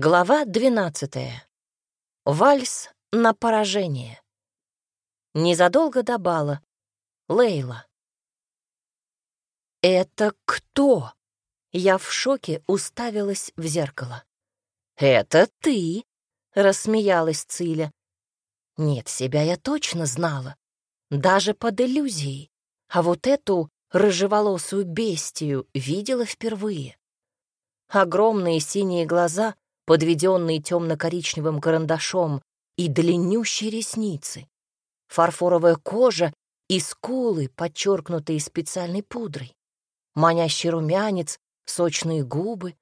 Глава двенадцатая. Вальс на поражение. Незадолго до бала. Лейла. «Это кто?» Я в шоке уставилась в зеркало. «Это ты!» — рассмеялась Циля. Нет, себя я точно знала. Даже под иллюзией. А вот эту рыжеволосую бестию видела впервые. Огромные синие глаза, подведенные темно-коричневым карандашом, и длиннющие ресницы, фарфоровая кожа и скулы, подчеркнутые специальной пудрой, манящий румянец, сочные губы.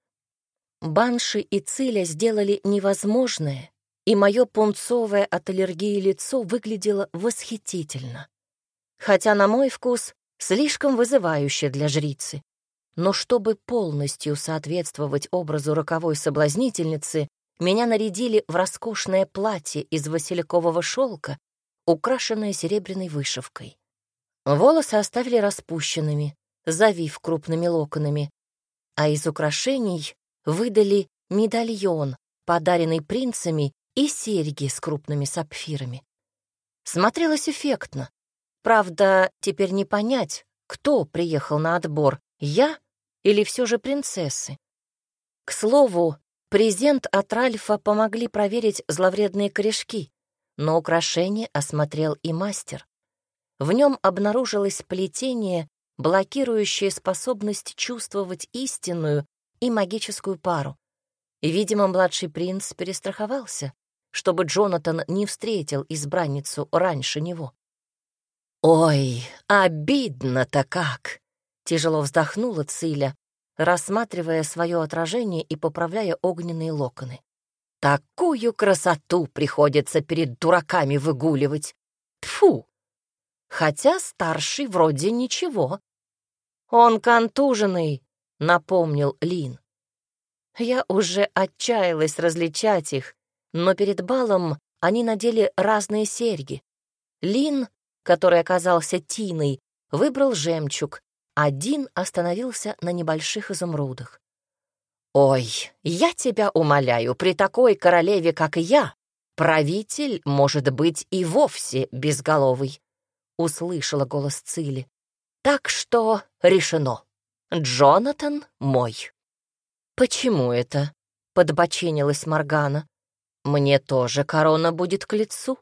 Банши и Циля сделали невозможное, и мое пунцовое от аллергии лицо выглядело восхитительно. Хотя, на мой вкус, слишком вызывающе для жрицы. Но чтобы полностью соответствовать образу роковой соблазнительницы, меня нарядили в роскошное платье из василькового шелка, украшенное серебряной вышивкой. Волосы оставили распущенными, завив крупными локонами, а из украшений выдали медальон, подаренный принцами, и серьги с крупными сапфирами. Смотрелось эффектно. Правда, теперь не понять, кто приехал на отбор, я или все же принцессы. К слову, презент от Ральфа помогли проверить зловредные корешки, но украшение осмотрел и мастер. В нем обнаружилось плетение, блокирующее способность чувствовать истинную и магическую пару. И, видимо, младший принц перестраховался, чтобы Джонатан не встретил избранницу раньше него. «Ой, обидно-то как!» — тяжело вздохнула Циля, рассматривая свое отражение и поправляя огненные локоны. «Такую красоту приходится перед дураками выгуливать! Тфу! Хотя старший вроде ничего. Он контуженный», — напомнил Лин. Я уже отчаялась различать их, но перед балом они надели разные серьги. Лин, который оказался Тиной, выбрал жемчуг, один остановился на небольших изумрудах. «Ой, я тебя умоляю, при такой королеве, как я, правитель может быть и вовсе безголовый», — услышала голос Цили. «Так что решено. Джонатан мой». «Почему это?» — подбоченилась Моргана. «Мне тоже корона будет к лицу».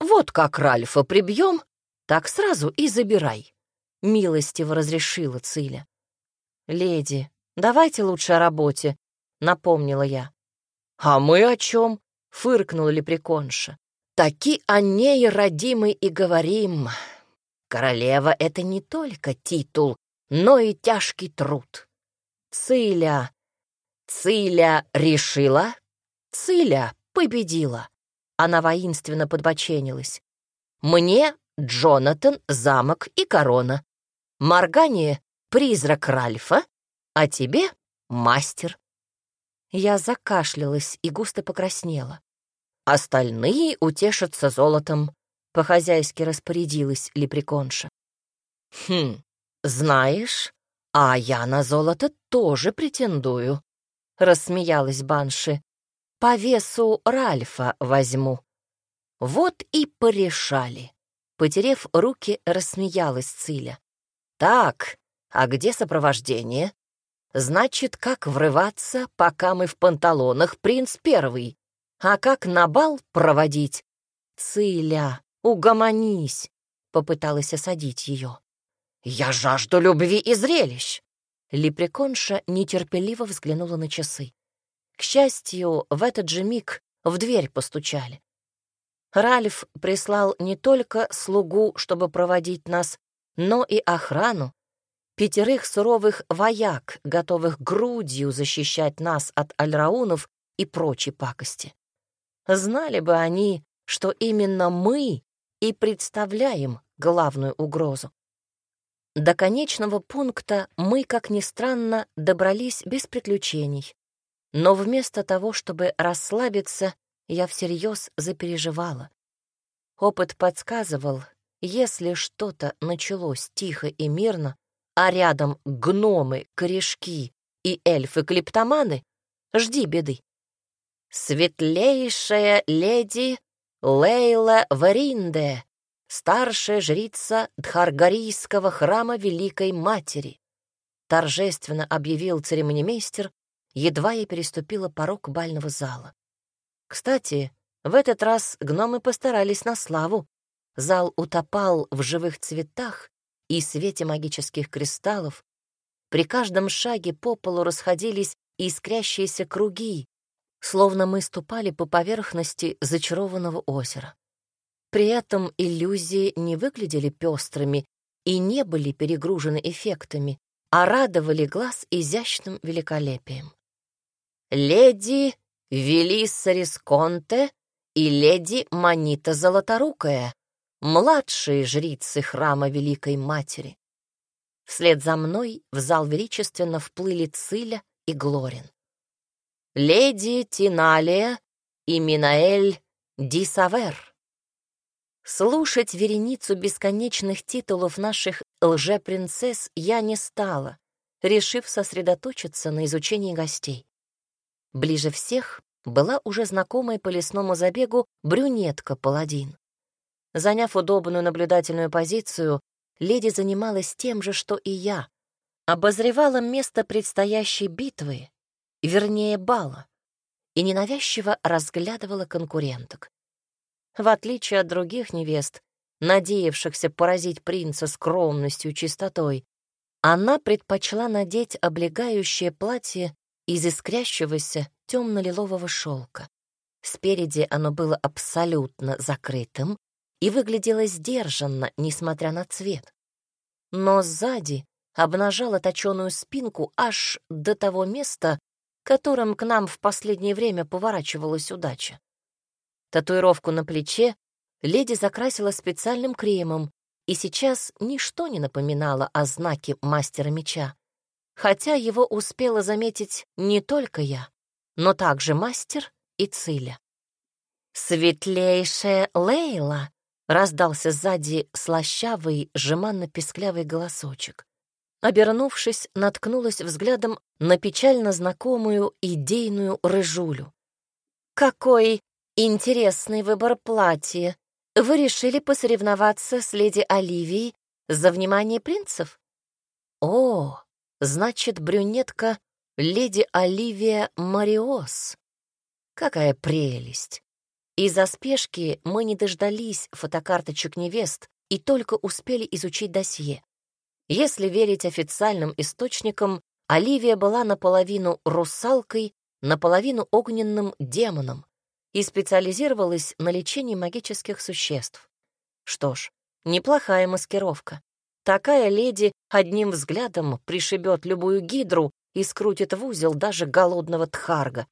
«Вот как Ральфа прибьем, так сразу и забирай», — милостиво разрешила Циля. «Леди, давайте лучше о работе», — напомнила я. «А мы о чем?» — фыркнула лепреконша. «Таки о ней, родимой, и говорим. Королева — это не только титул, но и тяжкий труд. Циля. Циля решила. Циля победила. Она воинственно подбоченилась. Мне Джонатан, замок и корона. Моргание — призрак Ральфа, а тебе — мастер. Я закашлялась и густо покраснела. Остальные утешатся золотом, — по-хозяйски распорядилась лепреконша. «Хм, знаешь, «А я на золото тоже претендую», — рассмеялась Банши. «По весу Ральфа возьму». Вот и порешали. Потерев руки, рассмеялась Циля. «Так, а где сопровождение?» «Значит, как врываться, пока мы в панталонах, принц первый? А как на бал проводить?» «Циля, угомонись!» — попыталась осадить ее. «Я жажду любви и зрелищ!» Лепреконша нетерпеливо взглянула на часы. К счастью, в этот же миг в дверь постучали. Ральф прислал не только слугу, чтобы проводить нас, но и охрану, пятерых суровых вояк, готовых грудью защищать нас от альраунов и прочей пакости. Знали бы они, что именно мы и представляем главную угрозу. До конечного пункта мы, как ни странно, добрались без приключений. Но вместо того, чтобы расслабиться, я всерьез запереживала. Опыт подсказывал, если что-то началось тихо и мирно, а рядом гномы, корешки и эльфы-клептоманы, жди беды. светлейшая леди Лейла Варинде, старшая жрица Дхаргарийского храма Великой Матери, торжественно объявил церемонимейстер, едва я переступила порог бального зала. Кстати, в этот раз гномы постарались на славу. Зал утопал в живых цветах и свете магических кристаллов. При каждом шаге по полу расходились искрящиеся круги, словно мы ступали по поверхности зачарованного озера. При этом иллюзии не выглядели пестрыми и не были перегружены эффектами, а радовали глаз изящным великолепием. Леди Велисса Рисконте и леди Манита Золоторукая, младшие жрицы храма Великой Матери. Вслед за мной в зал величественно вплыли Циля и Глорин леди Тиналия и Минаэль Дисавер. Слушать вереницу бесконечных титулов наших лжепринцесс я не стала, решив сосредоточиться на изучении гостей. Ближе всех была уже знакомая по лесному забегу брюнетка-паладин. Заняв удобную наблюдательную позицию, леди занималась тем же, что и я. Обозревала место предстоящей битвы вернее, бала, и ненавязчиво разглядывала конкуренток. В отличие от других невест, надеявшихся поразить принца скромностью и чистотой, она предпочла надеть облегающее платье из искрящегося темно-лилового шелка. Спереди оно было абсолютно закрытым и выглядело сдержанно, несмотря на цвет. Но сзади обнажало точеную спинку аж до того места, которым к нам в последнее время поворачивалась удача. Татуировку на плече леди закрасила специальным кремом, и сейчас ничто не напоминало о знаке мастера меча, хотя его успела заметить не только я, но также мастер и Циля. «Светлейшая Лейла!» — раздался сзади слащавый, жеманно-песклявый голосочек. Обернувшись, наткнулась взглядом на печально знакомую идейную рыжулю. «Какой интересный выбор платья! Вы решили посоревноваться с леди Оливией за внимание принцев?» «О, значит, брюнетка — леди Оливия Мариос. Какая прелесть!» Из-за спешки мы не дождались фотокарточек невест и только успели изучить досье. Если верить официальным источникам, Оливия была наполовину русалкой, наполовину огненным демоном и специализировалась на лечении магических существ. Что ж, неплохая маскировка. Такая леди одним взглядом пришибет любую гидру и скрутит в узел даже голодного тхарга.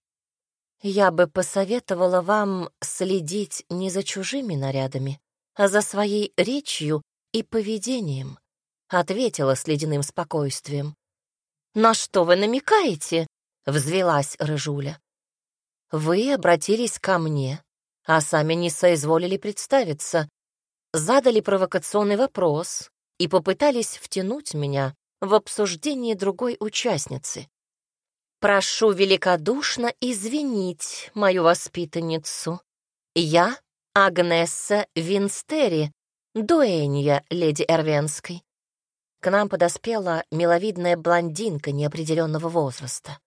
Я бы посоветовала вам следить не за чужими нарядами, а за своей речью и поведением ответила с ледяным спокойствием. «На что вы намекаете?» — взвелась Рыжуля. «Вы обратились ко мне, а сами не соизволили представиться, задали провокационный вопрос и попытались втянуть меня в обсуждение другой участницы. Прошу великодушно извинить мою воспитанницу. Я Агнесса Винстери, дуэнья леди Эрвенской. К нам подоспела миловидная блондинка неопределенного возраста.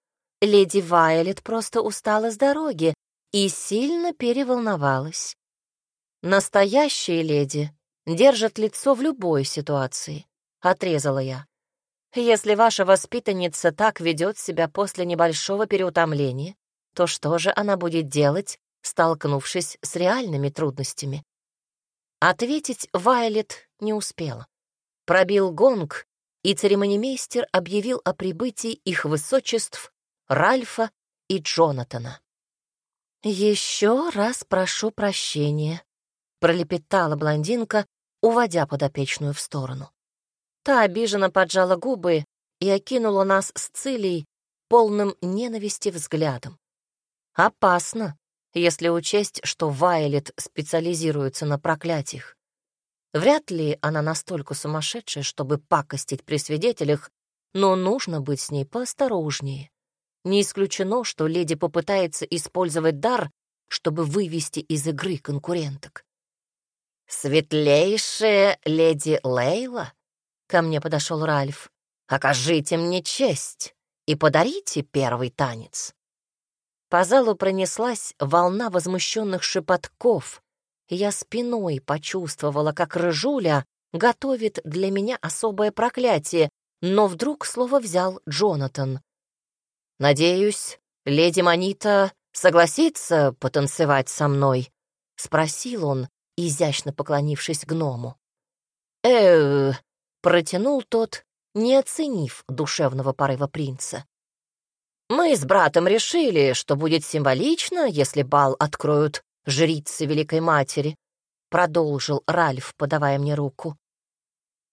Леди Вайолет просто устала с дороги и сильно переволновалась. Настоящие леди держат лицо в любой ситуации, отрезала я. Если ваша воспитанница так ведет себя после небольшого переутомления, то что же она будет делать, столкнувшись с реальными трудностями? Ответить Вайлет не успела. Пробил гонг, и церемонимейстер объявил о прибытии их высочеств Ральфа и Джонатана. «Еще раз прошу прощения», — пролепетала блондинка, уводя подопечную в сторону. Та обиженно поджала губы и окинула нас с Цилией полным ненависти взглядом. Опасно, если учесть, что Вайлет специализируется на проклятиях. Вряд ли она настолько сумасшедшая, чтобы пакостить при свидетелях, но нужно быть с ней поосторожнее. Не исключено, что леди попытается использовать дар, чтобы вывести из игры конкуренток. «Светлейшая леди Лейла?» — ко мне подошел Ральф. «Окажите мне честь и подарите первый танец». По залу пронеслась волна возмущенных шепотков, я спиной почувствовала, как Рыжуля готовит для меня особое проклятие, но вдруг слово взял Джонатан. «Надеюсь, леди Манита согласится потанцевать со мной?» — спросил он, изящно поклонившись гному. э протянул тот, не оценив душевного порыва принца. «Мы с братом решили, что будет символично, если бал откроют жрицы Великой Матери», — продолжил Ральф, подавая мне руку.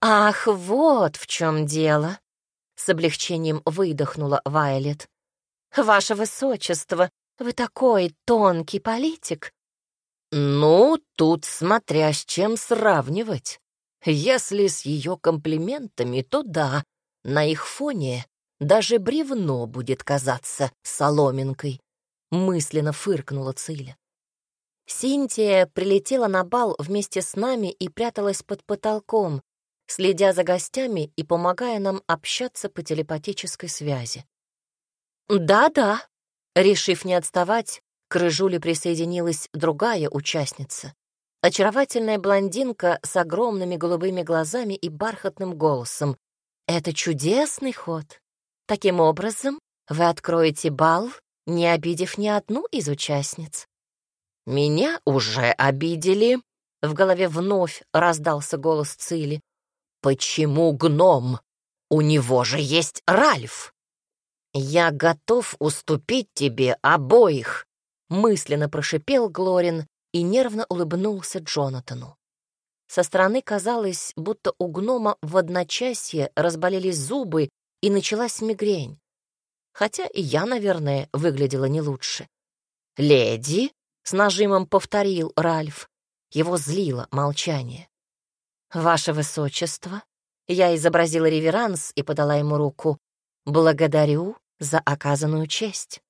«Ах, вот в чем дело!» — с облегчением выдохнула Вайлет. «Ваше Высочество, вы такой тонкий политик!» «Ну, тут смотря с чем сравнивать. Если с ее комплиментами, то да, на их фоне даже бревно будет казаться соломинкой», — мысленно фыркнула Циля. Синтия прилетела на бал вместе с нами и пряталась под потолком, следя за гостями и помогая нам общаться по телепатической связи. «Да-да», — решив не отставать, к Рыжуле присоединилась другая участница. Очаровательная блондинка с огромными голубыми глазами и бархатным голосом. «Это чудесный ход. Таким образом, вы откроете бал, не обидев ни одну из участниц». «Меня уже обидели», — в голове вновь раздался голос Цили. «Почему гном? У него же есть Ральф!» «Я готов уступить тебе обоих», — мысленно прошипел Глорин и нервно улыбнулся Джонатану. Со стороны казалось, будто у гнома в одночасье разболелись зубы и началась мигрень. Хотя и я, наверное, выглядела не лучше. «Леди?» — с нажимом повторил Ральф. Его злило молчание. «Ваше Высочество!» Я изобразила реверанс и подала ему руку. «Благодарю за оказанную честь».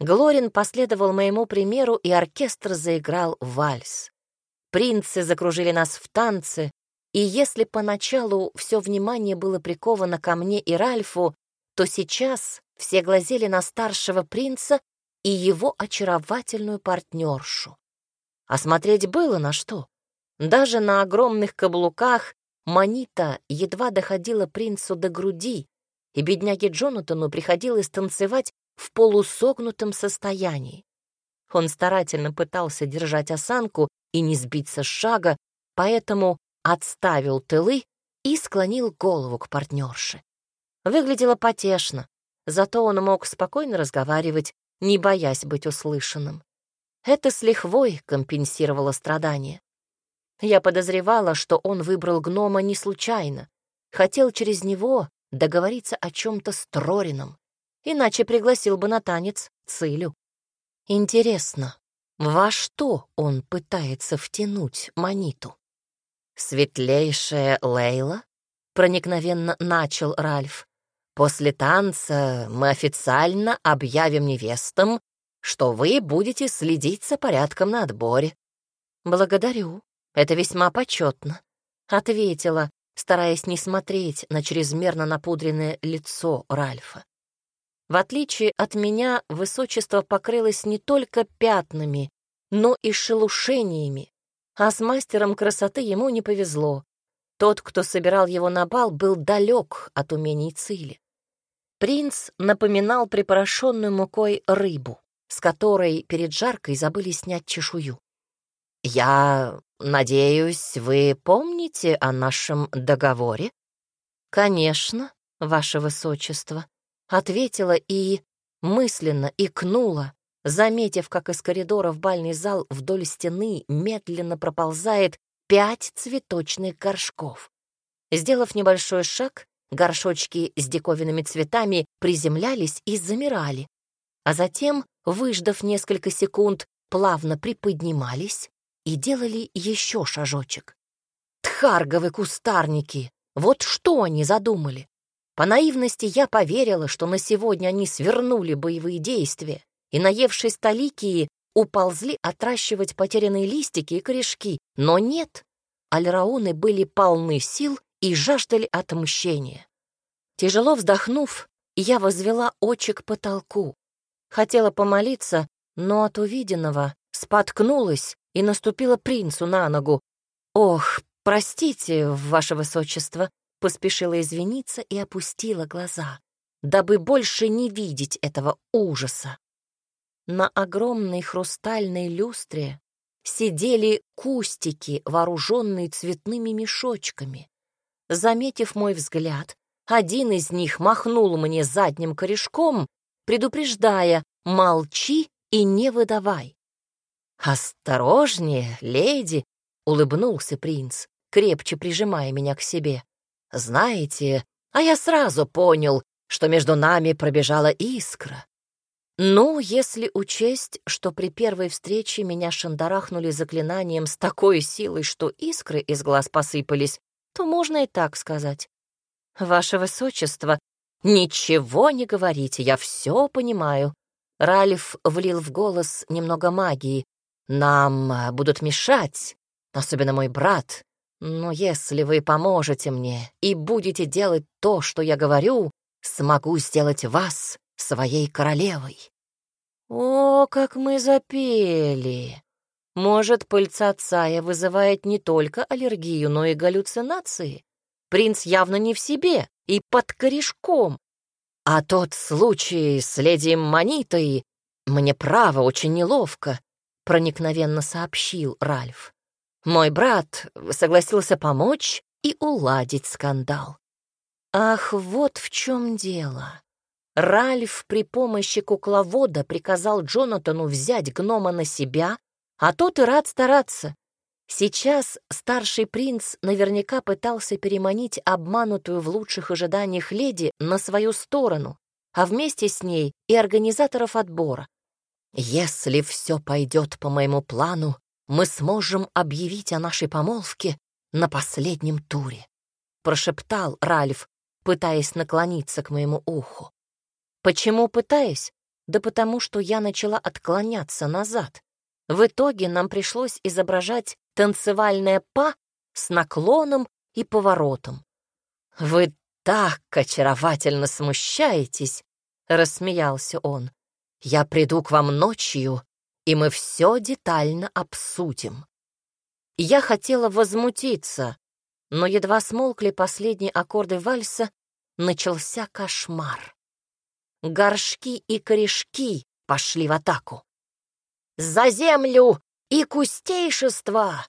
Глорин последовал моему примеру, и оркестр заиграл вальс. Принцы закружили нас в танце, и если поначалу все внимание было приковано ко мне и Ральфу, то сейчас все глазели на старшего принца и его очаровательную партнершу. А смотреть было на что. Даже на огромных каблуках Манита едва доходила принцу до груди, и бедняге Джонатану приходилось танцевать в полусогнутом состоянии. Он старательно пытался держать осанку и не сбиться с шага, поэтому отставил тылы и склонил голову к партнерше. Выглядело потешно, зато он мог спокойно разговаривать, не боясь быть услышанным. Это с лихвой компенсировало страдания. Я подозревала, что он выбрал гнома не случайно. Хотел через него договориться о чем-то с Трорином, иначе пригласил бы на танец Цилю. Интересно, во что он пытается втянуть Маниту? «Светлейшая Лейла?» — проникновенно начал Ральф. «После танца мы официально объявим невестам, что вы будете следить за порядком на отборе». «Благодарю», это весьма почетно, ответила, стараясь не смотреть на чрезмерно напудренное лицо Ральфа. В отличие от меня, высочество покрылось не только пятнами, но и шелушениями, а с мастером красоты ему не повезло. Тот, кто собирал его на бал, был далек от умений Цили. Принц напоминал припорошенную мукой рыбу, с которой перед жаркой забыли снять чешую. «Я надеюсь, вы помните о нашем договоре?» «Конечно, ваше высочество», — ответила и мысленно икнула, заметив, как из коридора в бальный зал вдоль стены медленно проползает пять цветочных горшков. Сделав небольшой шаг, горшочки с диковинными цветами приземлялись и замирали, а затем, выждав несколько секунд, плавно приподнимались и делали еще шажочек. Тхарговы кустарники! Вот что они задумали! По наивности я поверила, что на сегодня они свернули боевые действия и, наевшись таликии, уползли отращивать потерянные листики и корешки. Но нет, альрауны были полны сил и жаждали отмщения. Тяжело вздохнув, я возвела очи к потолку. Хотела помолиться, но от увиденного споткнулась и наступила принцу на ногу. «Ох, простите, ваше высочество», поспешила извиниться и опустила глаза, дабы больше не видеть этого ужаса. На огромной хрустальной люстре сидели кустики, вооруженные цветными мешочками. Заметив мой взгляд, один из них махнул мне задним корешком, предупреждая «молчи и не выдавай». «Осторожнее, леди!» — улыбнулся принц, крепче прижимая меня к себе. Знаете, а я сразу понял, что между нами пробежала искра. Ну, если учесть, что при первой встрече меня шандарахнули заклинанием с такой силой, что искры из глаз посыпались, то можно и так сказать. Ваше Высочество, ничего не говорите, я все понимаю. Ральф влил в голос немного магии. Нам будут мешать, особенно мой брат. Но если вы поможете мне и будете делать то, что я говорю, смогу сделать вас своей королевой. О, как мы запели! Может, пыльца Цая вызывает не только аллергию, но и галлюцинации? Принц явно не в себе и под корешком. А тот случай с леди Манитой мне право очень неловко, проникновенно сообщил Ральф. Мой брат согласился помочь и уладить скандал. Ах, вот в чем дело. Ральф при помощи кукловода приказал Джонатану взять гнома на себя, а тот и рад стараться. Сейчас старший принц наверняка пытался переманить обманутую в лучших ожиданиях леди на свою сторону, а вместе с ней и организаторов отбора. Если все пойдет по моему плану, мы сможем объявить о нашей помолвке на последнем туре», — прошептал Ральф, пытаясь наклониться к моему уху. «Почему пытаясь? Да потому что я начала отклоняться назад. В итоге нам пришлось изображать танцевальное па с наклоном и поворотом. «Вы так очаровательно смущаетесь!» — рассмеялся он. «Я приду к вам ночью и мы все детально обсудим. Я хотела возмутиться, но едва смолкли последние аккорды вальса, начался кошмар. Горшки и корешки пошли в атаку. «За землю и кустейшество!»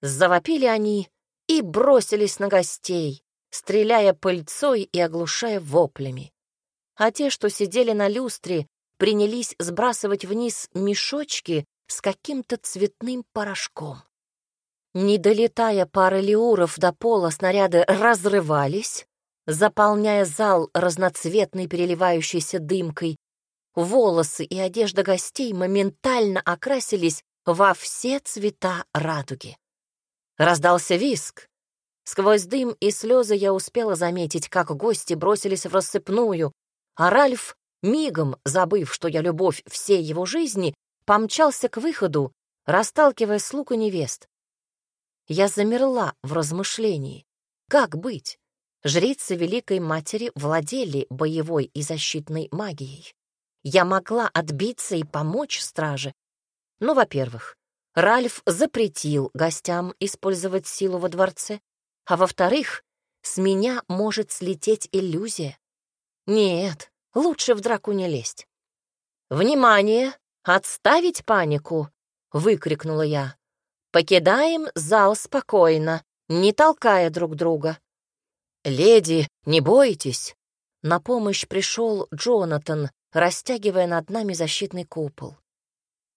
Завопили они и бросились на гостей, стреляя пыльцой и оглушая воплями. А те, что сидели на люстре, принялись сбрасывать вниз мешочки с каким-то цветным порошком. Не долетая пары леуров до пола, снаряды разрывались, заполняя зал разноцветной переливающейся дымкой. Волосы и одежда гостей моментально окрасились во все цвета радуги. Раздался виск. Сквозь дым и слезы я успела заметить, как гости бросились в рассыпную, а Ральф мигом забыв, что я любовь всей его жизни, помчался к выходу, расталкивая слуг и невест. Я замерла в размышлении. Как быть? Жрицы Великой Матери владели боевой и защитной магией. Я могла отбиться и помочь страже. Ну, во-первых, Ральф запретил гостям использовать силу во дворце, а во-вторых, с меня может слететь иллюзия. Нет, Лучше в драку не лезть. «Внимание! Отставить панику!» — выкрикнула я. «Покидаем зал спокойно, не толкая друг друга». «Леди, не бойтесь!» На помощь пришел Джонатан, растягивая над нами защитный купол.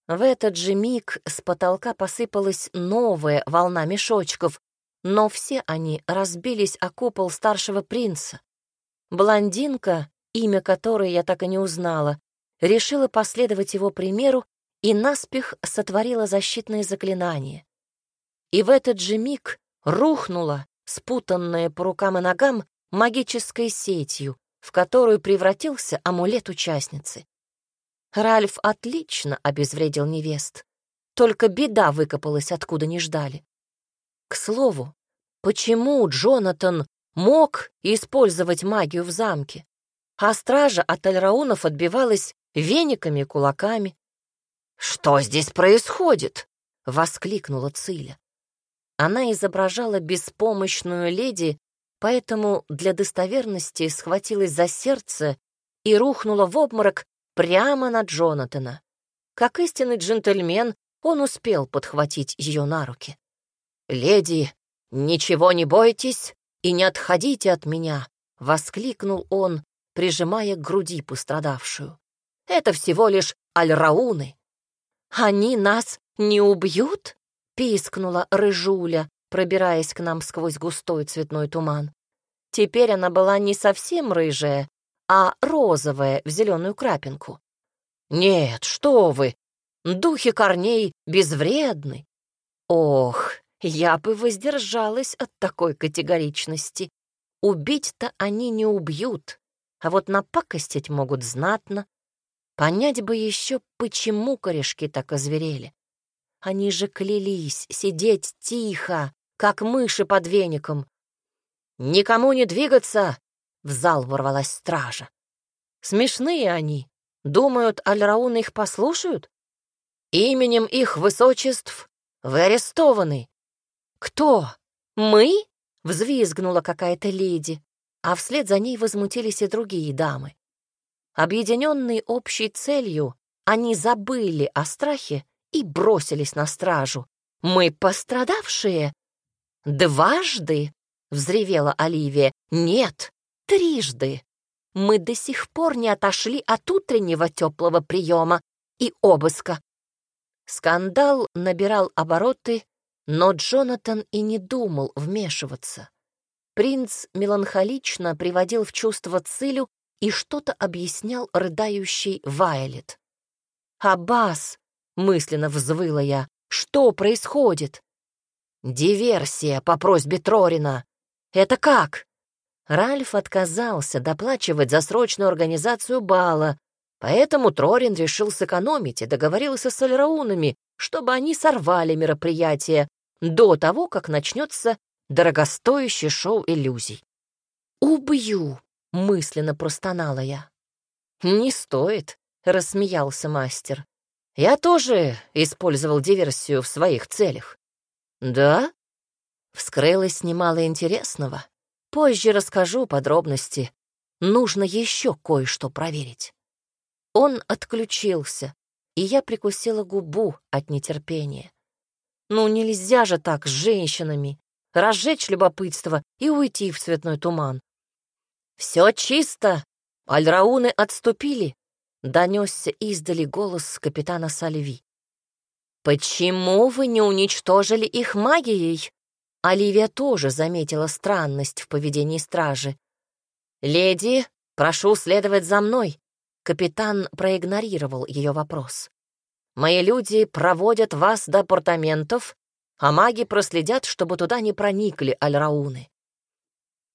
В этот же миг с потолка посыпалась новая волна мешочков, но все они разбились о купол старшего принца. Блондинка имя которой я так и не узнала, решила последовать его примеру и наспех сотворила защитное заклинание. И в этот же миг рухнула, спутанная по рукам и ногам, магической сетью, в которую превратился амулет участницы. Ральф отлично обезвредил невест. Только беда выкопалась, откуда не ждали. К слову, почему Джонатан мог использовать магию в замке, а стража от альраунов отбивалась вениками и кулаками? «Что здесь происходит?» — воскликнула Циля. Она изображала беспомощную леди, поэтому для достоверности схватилась за сердце и рухнула в обморок прямо на Джонатана. Как истинный джентльмен, он успел подхватить ее на руки. «Леди, ничего не бойтесь и не отходите от меня!» — воскликнул он, прижимая к груди пострадавшую. «Это всего лишь альрауны!» «Они нас не убьют?» — пискнула рыжуля, пробираясь к нам сквозь густой цветной туман. Теперь она была не совсем рыжая, а розовая в зеленую крапинку. «Нет, что вы! Духи корней безвредны!» «Ох, я бы воздержалась от такой категоричности. Убить-то они не убьют, а вот напакостить могут знатно. Понять бы еще, почему корешки так озверели. Они же клялись сидеть тихо, как мыши под веником. «Никому не двигаться!» — в зал ворвалась стража. «Смешные они. Думают, Альрауны их послушают? Именем их высочеств вы арестованы». «Кто? Мы?» — взвизгнула какая-то леди, а вслед за ней возмутились и другие дамы. Объединенные общей целью, они забыли о страхе и бросились на стражу. «Мы пострадавшие?» «Дважды?» — взревела Оливия. «Нет, трижды. Мы до сих пор не отошли от утреннего теплого приема и обыска». Скандал набирал обороты, но Джонатан и не думал вмешиваться. Принц меланхолично приводил в чувство Цилю и что-то объяснял рыдающий Вайлет. «Аббас!» — мысленно взвыла я. «Что происходит?» «Диверсия по просьбе Трорина. Это как?» Ральф отказался доплачивать за срочную организацию бала, поэтому Трорин решил сэкономить и договорился с альраунами, чтобы они сорвали мероприятие до того, как начнется дорогостоящее шоу иллюзий. «Убью!» — мысленно простонала я. «Не стоит», — рассмеялся мастер. «Я тоже использовал диверсию в своих целях». «Да?» Вскрылось немало интересного. Позже расскажу подробности. Нужно еще кое-что проверить. Он отключился, и я прикусила губу от нетерпения. Ну, нельзя же так с женщинами. Разжечь любопытство и уйти в цветной туман. «Все чисто! Альрауны отступили!» — донесся издали голос капитана Сальви. «Почему вы не уничтожили их магией?» Оливия тоже заметила странность в поведении стражи. «Леди, прошу следовать за мной!» Капитан проигнорировал ее вопрос. «Мои люди проводят вас до апартаментов, а маги проследят, чтобы туда не проникли альрауны».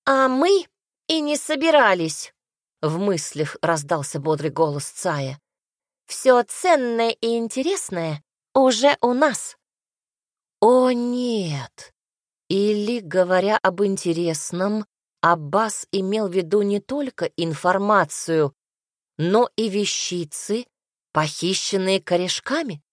«А мы «И не собирались», — в мыслях раздался бодрый голос Цая. «Все ценное и интересное уже у нас». «О, нет!» Или, говоря об интересном, Аббас имел в виду не только информацию, но и вещицы, похищенные корешками?